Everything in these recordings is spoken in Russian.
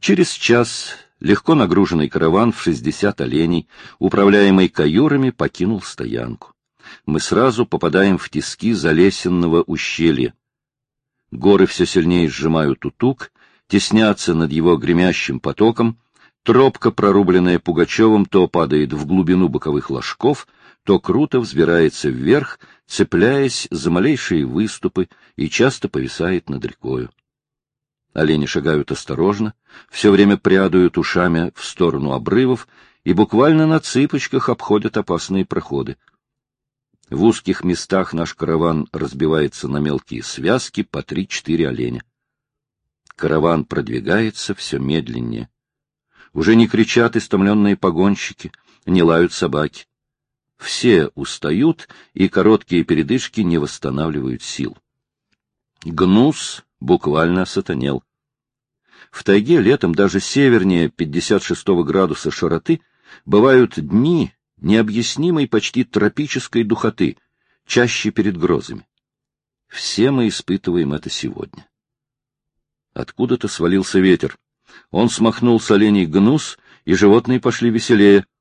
Через час легко нагруженный караван в 60 оленей, управляемый каюрами, покинул стоянку. Мы сразу попадаем в тиски залесенного ущелья. Горы все сильнее сжимают утук, теснятся над его гремящим потоком, тропка, прорубленная Пугачевым, то падает в глубину боковых ложков, то круто взбирается вверх, цепляясь за малейшие выступы и часто повисает над рекою. Олени шагают осторожно, все время прядают ушами в сторону обрывов и буквально на цыпочках обходят опасные проходы. В узких местах наш караван разбивается на мелкие связки по три-четыре оленя. Караван продвигается все медленнее. Уже не кричат истомленные погонщики, не лают собаки. Все устают, и короткие передышки не восстанавливают сил. Гнус буквально сатанел. В тайге летом даже севернее 56 градуса широты бывают дни необъяснимой почти тропической духоты, чаще перед грозами. Все мы испытываем это сегодня. Откуда-то свалился ветер. Он смахнул с оленей гнус, и животные пошли веселее —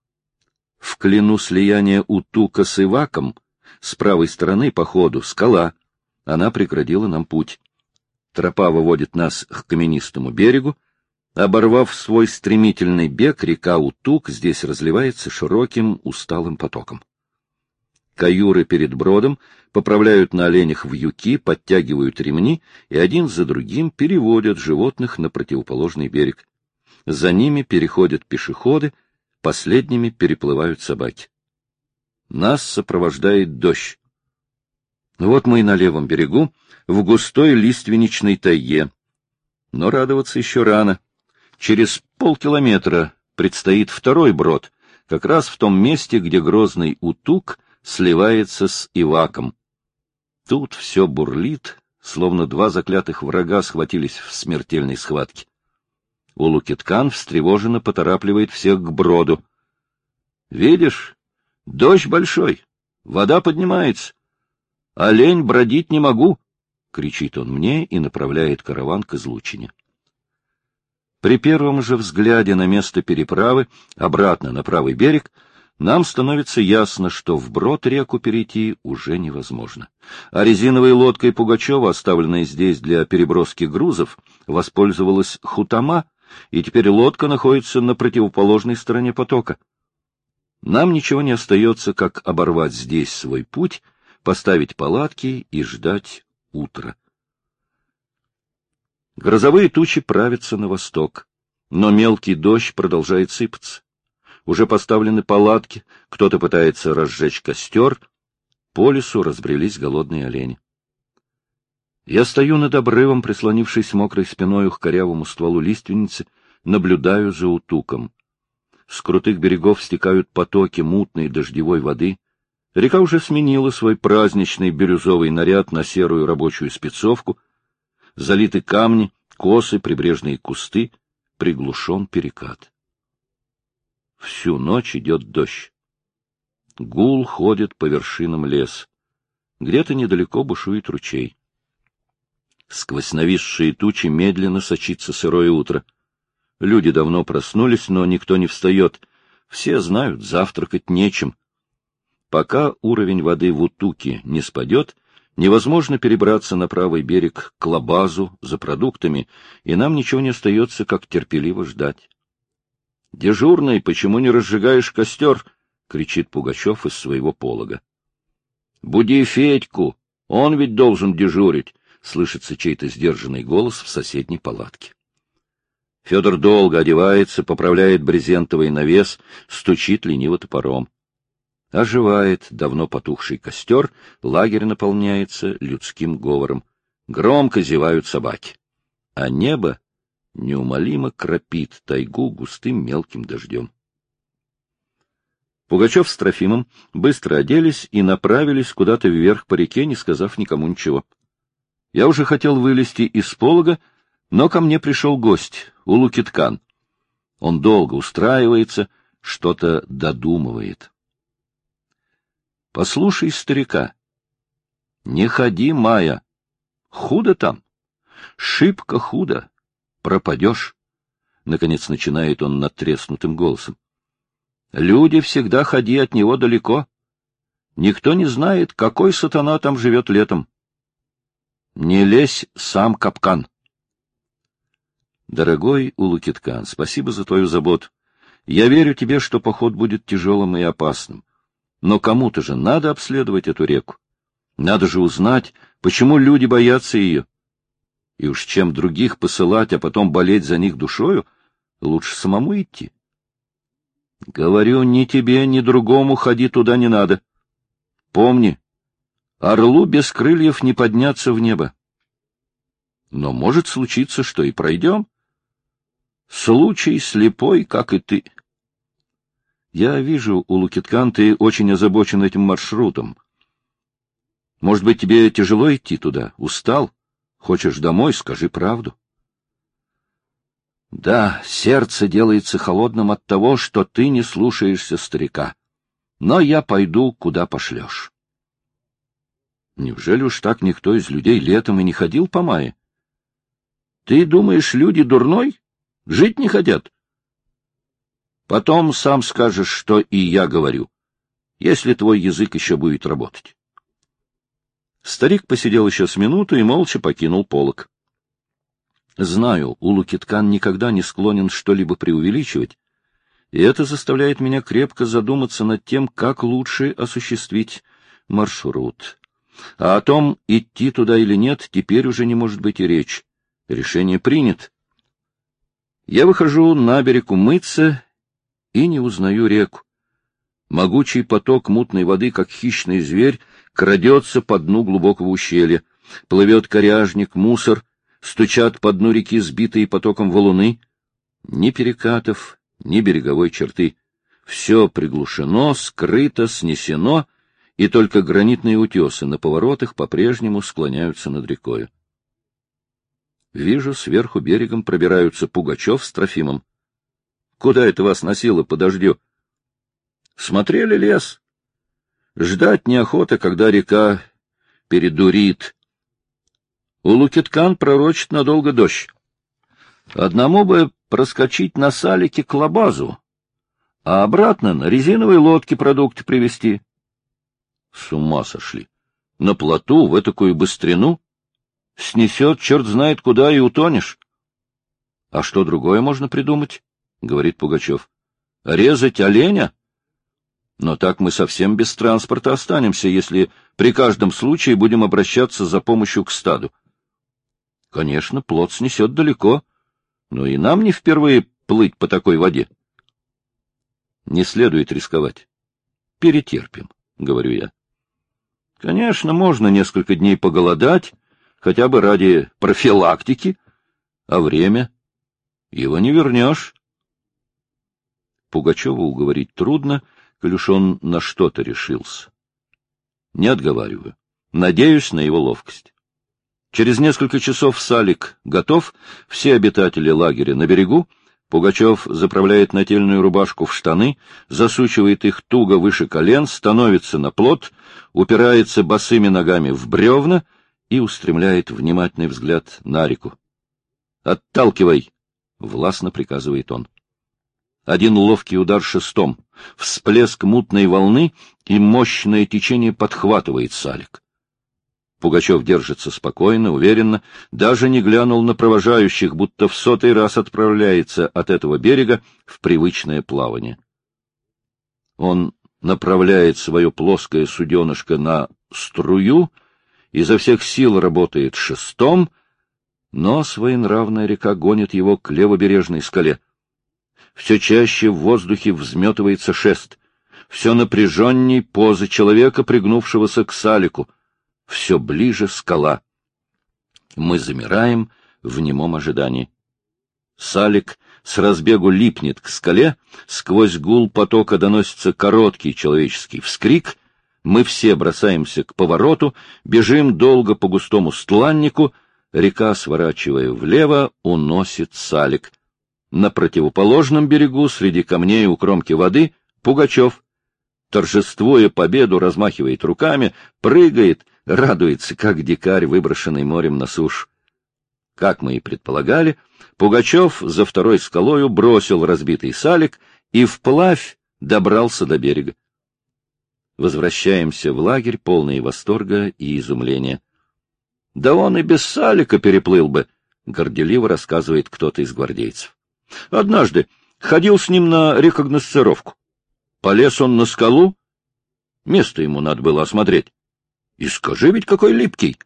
в клину слияния Утука с Иваком, с правой стороны по ходу скала. Она преградила нам путь. Тропа выводит нас к каменистому берегу. Оборвав свой стремительный бег, река Утук здесь разливается широким усталым потоком. Каюры перед бродом поправляют на оленях вьюки, подтягивают ремни и один за другим переводят животных на противоположный берег. За ними переходят пешеходы — Последними переплывают собаки. Нас сопровождает дождь. Вот мы и на левом берегу, в густой лиственничной тайге. Но радоваться еще рано. Через полкилометра предстоит второй брод, как раз в том месте, где грозный утук сливается с Иваком. Тут все бурлит, словно два заклятых врага схватились в смертельной схватке. Улукиткан встревоженно поторапливает всех к броду. — Видишь, дождь большой, вода поднимается. Олень бродить не могу, — кричит он мне и направляет караван к излучине. При первом же взгляде на место переправы, обратно на правый берег, нам становится ясно, что вброд реку перейти уже невозможно. А резиновой лодкой Пугачева, оставленной здесь для переброски грузов, воспользовалась Хутама, и теперь лодка находится на противоположной стороне потока. Нам ничего не остается, как оборвать здесь свой путь, поставить палатки и ждать утра. Грозовые тучи правятся на восток, но мелкий дождь продолжает сыпаться. Уже поставлены палатки, кто-то пытается разжечь костер, по лесу разбрелись голодные олени. Я стою над обрывом, прислонившись мокрой спиной к корявому стволу лиственницы, наблюдаю за утуком. С крутых берегов стекают потоки мутной дождевой воды. Река уже сменила свой праздничный бирюзовый наряд на серую рабочую спецовку. Залиты камни, косы, прибрежные кусты, приглушен перекат. Всю ночь идет дождь. Гул ходит по вершинам лес. Где-то недалеко бушует ручей. Сквозь нависшие тучи медленно сочится сырое утро. Люди давно проснулись, но никто не встает. Все знают, завтракать нечем. Пока уровень воды в Утуке не спадет, невозможно перебраться на правый берег к Лабазу за продуктами, и нам ничего не остается, как терпеливо ждать. — Дежурный, почему не разжигаешь костер? — кричит Пугачев из своего полога. — Буди Федьку, он ведь должен дежурить слышится чей-то сдержанный голос в соседней палатке. Федор долго одевается, поправляет брезентовый навес, стучит лениво топором. Оживает давно потухший костер, лагерь наполняется людским говором. Громко зевают собаки. А небо неумолимо кропит тайгу густым мелким дождем. Пугачев с Трофимом быстро оделись и направились куда-то вверх по реке, не сказав никому ничего. Я уже хотел вылезти из полога, но ко мне пришел гость, Улукиткан. Он долго устраивается, что-то додумывает. — Послушай старика. — Не ходи, Майя. Худо там. Шибко худо. Пропадешь. наконец начинает он надтреснутым голосом. Люди всегда ходи от него далеко. Никто не знает, какой сатана там живет летом. Не лезь сам капкан. Дорогой Улукиткан, спасибо за твою заботу. Я верю тебе, что поход будет тяжелым и опасным. Но кому-то же надо обследовать эту реку. Надо же узнать, почему люди боятся ее. И уж чем других посылать, а потом болеть за них душою, лучше самому идти. Говорю, ни тебе, ни другому ходи туда не надо. Помни, орлу без крыльев не подняться в небо. Но может случиться, что и пройдем. Случай слепой, как и ты. Я вижу, у Лукиткан ты очень озабочен этим маршрутом. Может быть, тебе тяжело идти туда? Устал? Хочешь домой? Скажи правду. Да, сердце делается холодным от того, что ты не слушаешься старика. Но я пойду, куда пошлешь. Неужели уж так никто из людей летом и не ходил по мае? Ты думаешь, люди дурной? Жить не хотят? Потом сам скажешь, что и я говорю, если твой язык еще будет работать. Старик посидел еще с минуту и молча покинул полок. Знаю, у Лукиткан никогда не склонен что-либо преувеличивать, и это заставляет меня крепко задуматься над тем, как лучше осуществить маршрут. А о том, идти туда или нет, теперь уже не может быть и речь. Решение принято. Я выхожу на берег умыться и не узнаю реку. Могучий поток мутной воды, как хищный зверь, крадется по дну глубокого ущелья. Плывет коряжник, мусор, стучат по дну реки сбитые потоком валуны. Ни перекатов, ни береговой черты. Все приглушено, скрыто, снесено, и только гранитные утесы на поворотах по-прежнему склоняются над рекою. Вижу, сверху берегом пробираются Пугачев с Трофимом. — Куда это вас носило по дождю? — Смотрели лес. Ждать неохота, когда река передурит. У Лукиткан пророчит надолго дождь. Одному бы проскочить на салике к лабазу, а обратно на резиновой лодке продукты привезти. С ума сошли. На плоту, в этакую быстрину? Снесет черт знает куда и утонешь. — А что другое можно придумать? — говорит Пугачев. — Резать оленя? Но так мы совсем без транспорта останемся, если при каждом случае будем обращаться за помощью к стаду. Конечно, плод снесет далеко, но и нам не впервые плыть по такой воде. Не следует рисковать. Перетерпим, — говорю я. Конечно, можно несколько дней поголодать, хотя бы ради профилактики, а время его не вернешь. Пугачева уговорить трудно, — коль уж он на что-то решился. Не отговариваю. Надеюсь на его ловкость. Через несколько часов Салик готов, все обитатели лагеря на берегу, Пугачев заправляет нательную рубашку в штаны, засучивает их туго выше колен, становится на плот, упирается босыми ногами в бревна и устремляет внимательный взгляд на реку. «Отталкивай!» — властно приказывает он. Один ловкий удар шестом, всплеск мутной волны, и мощное течение подхватывает салик. Пугачев держится спокойно, уверенно, даже не глянул на провожающих, будто в сотый раз отправляется от этого берега в привычное плавание. Он направляет свое плоское суденышко на струю, изо всех сил работает шестом, но своенравная река гонит его к левобережной скале — все чаще в воздухе взметывается шест, все напряженней поза человека, пригнувшегося к салику, все ближе скала. Мы замираем в немом ожидании. Салик с разбегу липнет к скале, сквозь гул потока доносится короткий человеческий вскрик, мы все бросаемся к повороту, бежим долго по густому стланнику, река, сворачивая влево, уносит салик. На противоположном берегу, среди камней у кромки воды, Пугачев, торжествуя победу, размахивает руками, прыгает, радуется, как дикарь, выброшенный морем на сушу. Как мы и предполагали, Пугачев за второй скалою бросил разбитый салик и вплавь добрался до берега. Возвращаемся в лагерь, полные восторга и изумления. — Да он и без салика переплыл бы, — горделиво рассказывает кто-то из гвардейцев. Однажды ходил с ним на рекогносцировку. Полез он на скалу, место ему надо было осмотреть. И скажи ведь, какой липкий!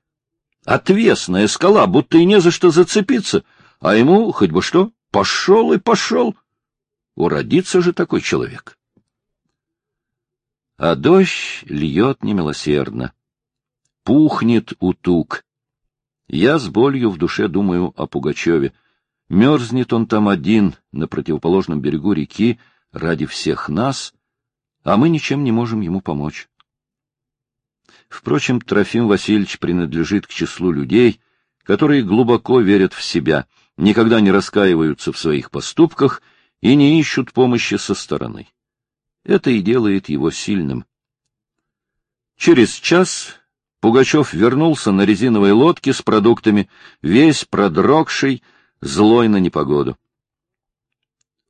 Отвесная скала, будто и не за что зацепиться, а ему хоть бы что, пошел и пошел. Уродится же такой человек. А дождь льет немилосердно. Пухнет утук. Я с болью в душе думаю о Пугачеве. Мерзнет он там один, на противоположном берегу реки, ради всех нас, а мы ничем не можем ему помочь. Впрочем, Трофим Васильевич принадлежит к числу людей, которые глубоко верят в себя, никогда не раскаиваются в своих поступках и не ищут помощи со стороны. Это и делает его сильным. Через час Пугачев вернулся на резиновой лодке с продуктами, весь продрогший, злой на непогоду.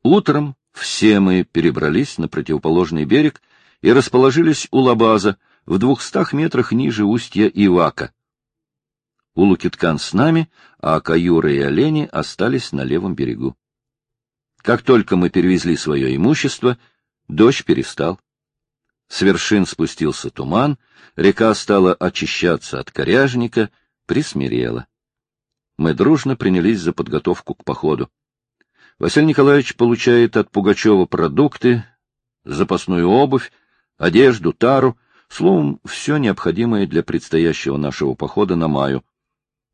Утром все мы перебрались на противоположный берег и расположились у Лабаза, в двухстах метрах ниже устья Ивака. Улукиткан с нами, а Каюра и олени остались на левом берегу. Как только мы перевезли свое имущество, дождь перестал. С вершин спустился туман, река стала очищаться от коряжника, присмирела. Мы дружно принялись за подготовку к походу. Василий Николаевич получает от Пугачева продукты, запасную обувь, одежду, тару, Словом, все необходимое для предстоящего нашего похода на Маю.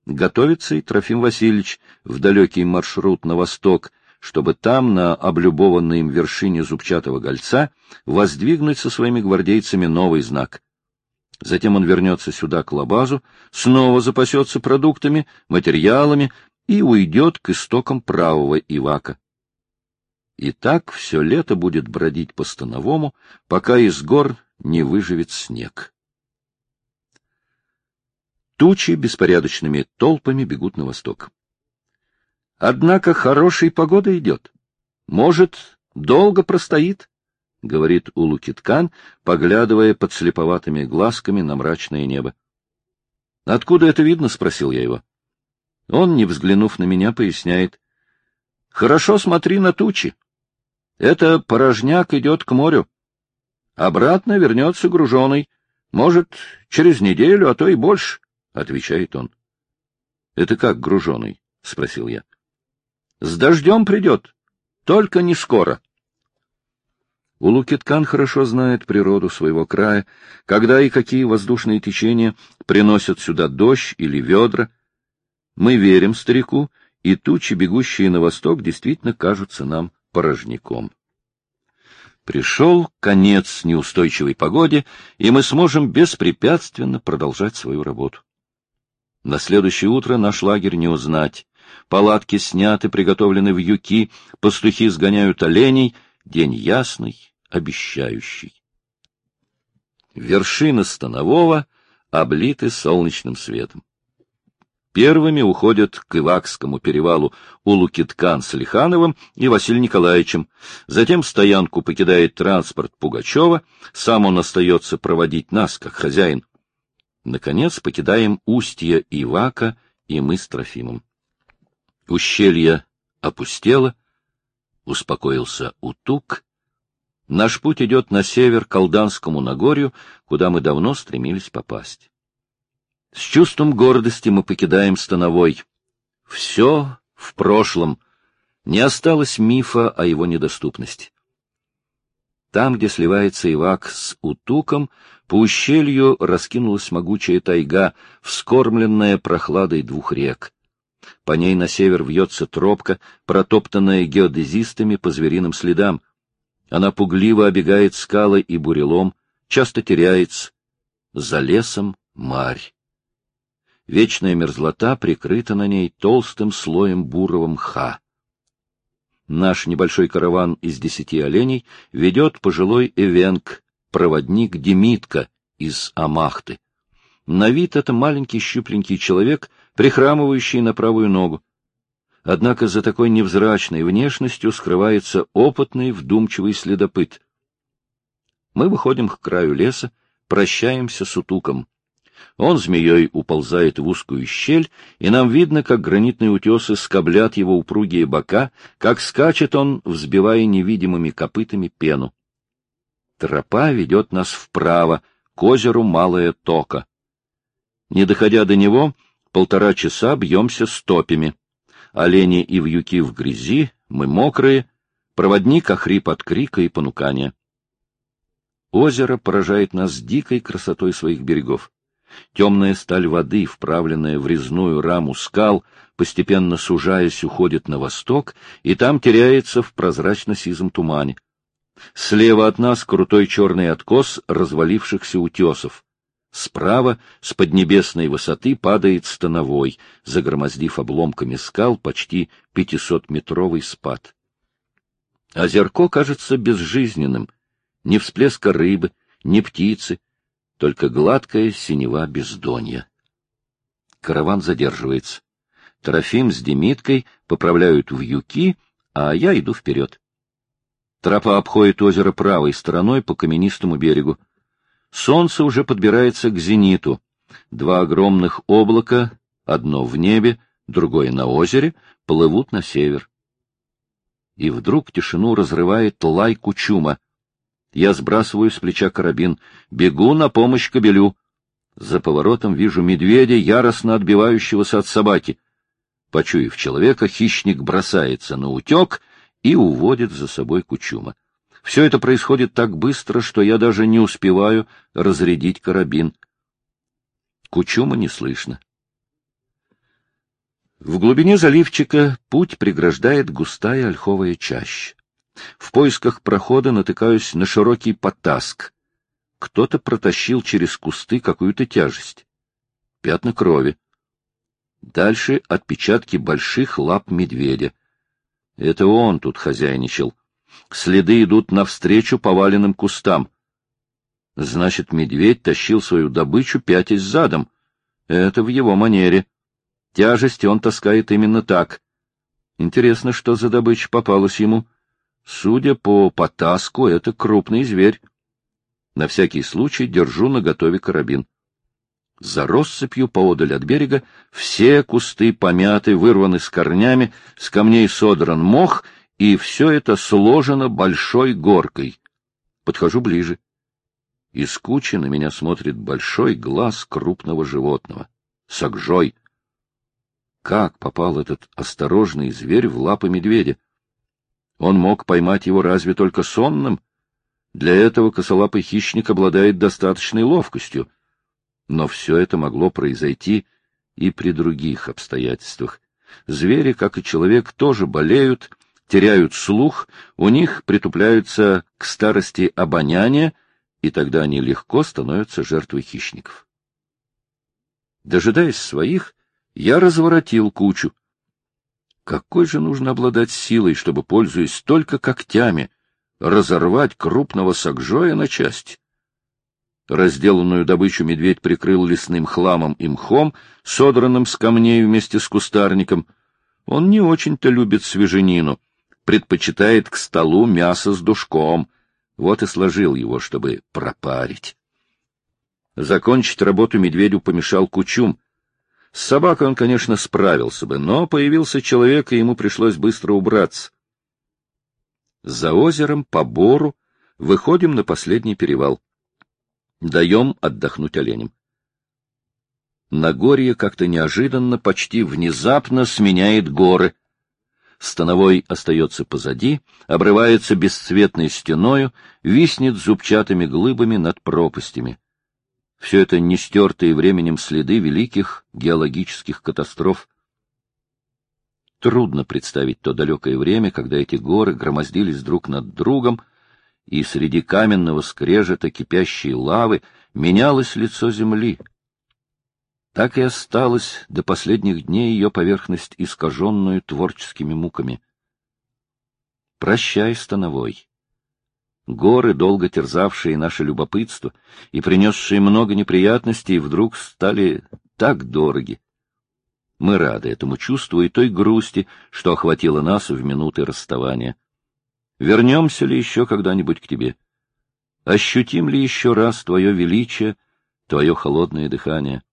Готовится и Трофим Васильевич в далекий маршрут на восток, чтобы там, на облюбованной им вершине зубчатого гольца, воздвигнуть со своими гвардейцами новый знак. Затем он вернется сюда, к Лабазу, снова запасется продуктами, материалами и уйдет к истокам правого Ивака. И так все лето будет бродить по Становому, пока из гор не выживет снег. Тучи беспорядочными толпами бегут на восток. Однако хорошей погода идет. Может, долго простоит, — говорит Улукиткан, поглядывая под слеповатыми глазками на мрачное небо. — Откуда это видно? — спросил я его. Он, не взглянув на меня, поясняет. — Хорошо смотри на тучи. Это порожняк идет к морю. Обратно вернется груженый. Может, через неделю, а то и больше, — отвечает он. — Это как груженый? — спросил я. — С дождем придет, только не скоро. Улукиткан хорошо знает природу своего края, когда и какие воздушные течения приносят сюда дождь или ведра. Мы верим старику, и тучи, бегущие на восток, действительно кажутся нам порожняком. Пришел конец неустойчивой погоде, и мы сможем беспрепятственно продолжать свою работу. На следующее утро наш лагерь не узнать. Палатки сняты, приготовлены в юки, пастухи сгоняют оленей. День ясный, обещающий. Вершины Станового облиты солнечным светом. Первыми уходят к Ивакскому перевалу Улукиткан с Лихановым и Василием Николаевичем. Затем стоянку покидает транспорт Пугачева, сам он остается проводить нас, как хозяин. Наконец покидаем устье Ивака и мы с Трофимом. Ущелье опустело, успокоился Утук. Наш путь идет на север к Алданскому Нагорью, куда мы давно стремились попасть. С чувством гордости мы покидаем Становой. Все в прошлом. Не осталось мифа о его недоступности. Там, где сливается Ивак с Утуком, по ущелью раскинулась могучая тайга, вскормленная прохладой двух рек. По ней на север вьется тропка, протоптанная геодезистами по звериным следам. Она пугливо обегает скалы и бурелом, часто теряется. За лесом марь. Вечная мерзлота прикрыта на ней толстым слоем бурого мха. Наш небольшой караван из десяти оленей ведет пожилой эвенк, проводник Демитка из Амахты. На вид это маленький щупленький человек, прихрамывающий на правую ногу. Однако за такой невзрачной внешностью скрывается опытный, вдумчивый следопыт. Мы выходим к краю леса, прощаемся с утуком. Он змеей уползает в узкую щель, и нам видно, как гранитные утесы скоблят его упругие бока, как скачет он, взбивая невидимыми копытами пену. Тропа ведет нас вправо, к озеру Малая Тока. Не доходя до него, полтора часа бьемся стопями. Олени и вьюки в грязи, мы мокрые, проводник охрип от крика и понукания. Озеро поражает нас дикой красотой своих берегов. Темная сталь воды, вправленная в резную раму скал, постепенно сужаясь, уходит на восток, и там теряется в прозрачно-сизом тумане. Слева от нас крутой черный откос развалившихся утесов. Справа, с поднебесной высоты, падает становой, загромоздив обломками скал почти пятисотметровый спад. Озерко кажется безжизненным. Ни всплеска рыбы, ни птицы, только гладкая синева бездонья. Караван задерживается. Трофим с Демиткой поправляют в а я иду вперед. Тропа обходит озеро правой стороной по каменистому берегу. Солнце уже подбирается к зениту. Два огромных облака, одно в небе, другое на озере, плывут на север. И вдруг тишину разрывает лай кучума. Я сбрасываю с плеча карабин, бегу на помощь кобелю. За поворотом вижу медведя, яростно отбивающегося от собаки. Почуяв человека, хищник бросается на утек и уводит за собой кучума. Все это происходит так быстро, что я даже не успеваю разрядить карабин. Кучума не слышно. В глубине заливчика путь преграждает густая ольховая чаща. В поисках прохода натыкаюсь на широкий потаск. Кто-то протащил через кусты какую-то тяжесть. Пятна крови. Дальше отпечатки больших лап медведя. Это он тут хозяйничал. Следы идут навстречу поваленным кустам. Значит, медведь тащил свою добычу пятясь задом. Это в его манере. Тяжести он таскает именно так. Интересно, что за добыча попалась ему. Судя по потаску, это крупный зверь. На всякий случай держу наготове карабин. За россыпью поодаль от берега все кусты помяты, вырваны с корнями, с камней содран мох, и все это сложено большой горкой. Подхожу ближе. Из кучи на меня смотрит большой глаз крупного животного. Сагжой. Как попал этот осторожный зверь в лапы медведя? Он мог поймать его разве только сонным? Для этого косолапый хищник обладает достаточной ловкостью. Но все это могло произойти и при других обстоятельствах. Звери, как и человек, тоже болеют, теряют слух, у них притупляются к старости обоняния, и тогда они легко становятся жертвой хищников. Дожидаясь своих, я разворотил кучу. Какой же нужно обладать силой, чтобы, пользуясь только когтями, разорвать крупного сагжоя на части? Разделанную добычу медведь прикрыл лесным хламом и мхом, содранным с камней вместе с кустарником. Он не очень-то любит свеженину, предпочитает к столу мясо с душком. Вот и сложил его, чтобы пропарить. Закончить работу медведю помешал кучум — с собакой он, конечно, справился бы, но появился человек, и ему пришлось быстро убраться. За озером, по бору, выходим на последний перевал. Даем отдохнуть оленям. Нагорье как-то неожиданно, почти внезапно сменяет горы. Становой остается позади, обрывается бесцветной стеною, виснет зубчатыми глыбами над пропастями. Все это не стертые временем следы великих геологических катастроф. Трудно представить то далекое время, когда эти горы громоздились друг над другом, и среди каменного скрежета кипящей лавы менялось лицо земли. Так и осталась до последних дней ее поверхность, искаженную творческими муками. Прощай, Становой. Горы, долго терзавшие наше любопытство и принесшие много неприятностей, вдруг стали так дороги. Мы рады этому чувству и той грусти, что охватило нас в минуты расставания. Вернемся ли еще когда-нибудь к тебе? Ощутим ли еще раз твое величие, твое холодное дыхание?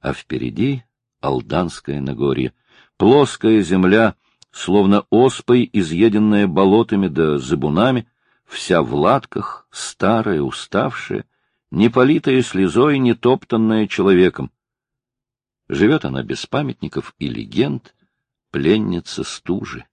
А впереди Алданское Нагорье, плоская земля, словно оспой, изъеденная болотами да зыбунами, вся в латках, старая, уставшая, не политая слезой, не топтанная человеком. Живет она без памятников и легенд, пленница стужи.